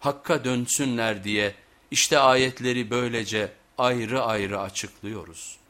Hakka dönsünler diye işte ayetleri böylece ayrı ayrı açıklıyoruz.''